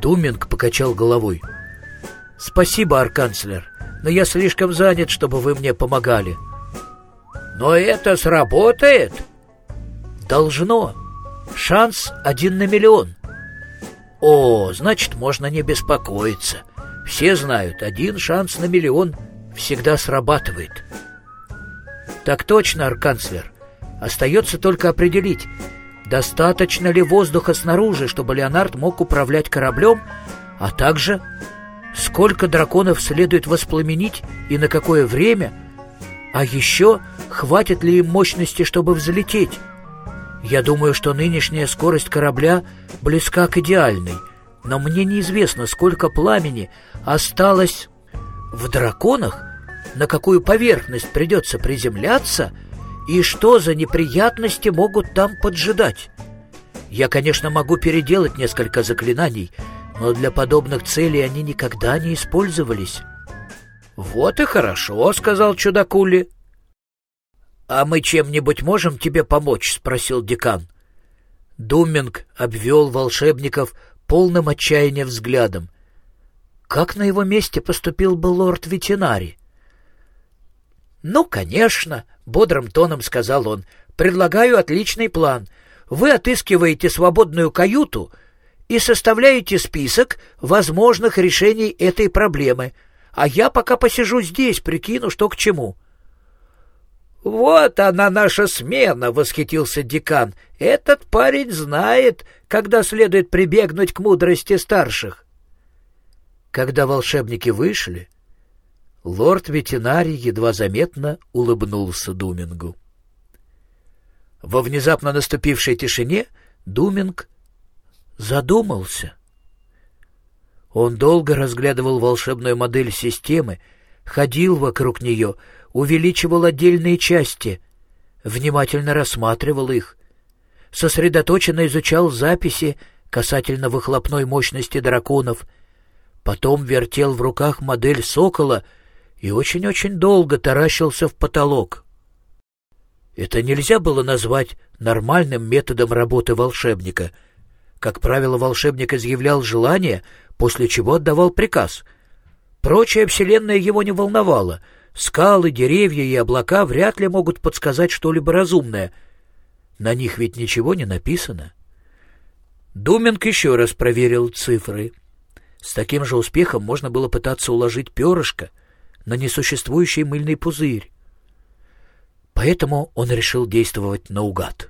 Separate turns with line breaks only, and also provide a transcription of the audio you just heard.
Думинг покачал головой. «Спасибо, арканцлер, но я слишком занят, чтобы вы мне помогали».
«Но это сработает?»
«Должно. Шанс один на миллион». «О, значит, можно не беспокоиться. Все знают, один шанс на миллион всегда срабатывает». «Так точно, арканцлер. Остается только определить, достаточно ли воздуха снаружи, чтобы Леонард мог управлять кораблем, а также сколько драконов следует воспламенить и на какое время, а еще хватит ли им мощности, чтобы взлететь. Я думаю, что нынешняя скорость корабля близка к идеальной, но мне неизвестно, сколько пламени осталось в драконах, на какую поверхность придется приземляться и что за неприятности могут там поджидать. Я, конечно, могу переделать несколько заклинаний, но для подобных целей они никогда не использовались.
«Вот и хорошо», — сказал чудакули.
«А мы чем-нибудь можем тебе помочь?» — спросил декан. Думинг обвел волшебников полным отчаяния взглядом. Как на его месте поступил бы лорд-ветеринарий? «Ну, конечно», — бодрым тоном сказал он, — «предлагаю отличный план. Вы отыскиваете свободную каюту и составляете список возможных решений этой проблемы, а я пока посижу здесь, прикину, что к чему».
«Вот она, наша смена!» — восхитился декан. «Этот парень знает, когда следует прибегнуть к мудрости старших».
Когда волшебники вышли, Лорд-ветеринарий едва заметно улыбнулся Думингу. Во внезапно наступившей тишине Думинг задумался. Он долго разглядывал волшебную модель системы, ходил вокруг нее, увеличивал отдельные части, внимательно рассматривал их, сосредоточенно изучал записи касательно выхлопной мощности драконов, потом вертел в руках модель сокола — и очень-очень долго таращился в потолок. Это нельзя было назвать нормальным методом работы волшебника. Как правило, волшебник изъявлял желание, после чего отдавал приказ. Прочая вселенная его не волновала. Скалы, деревья и облака вряд ли могут подсказать что-либо разумное. На них ведь ничего не написано. Думинг еще раз проверил цифры. С таким же успехом можно было пытаться уложить перышко — на несуществующий мыльный пузырь. Поэтому он решил действовать наугад.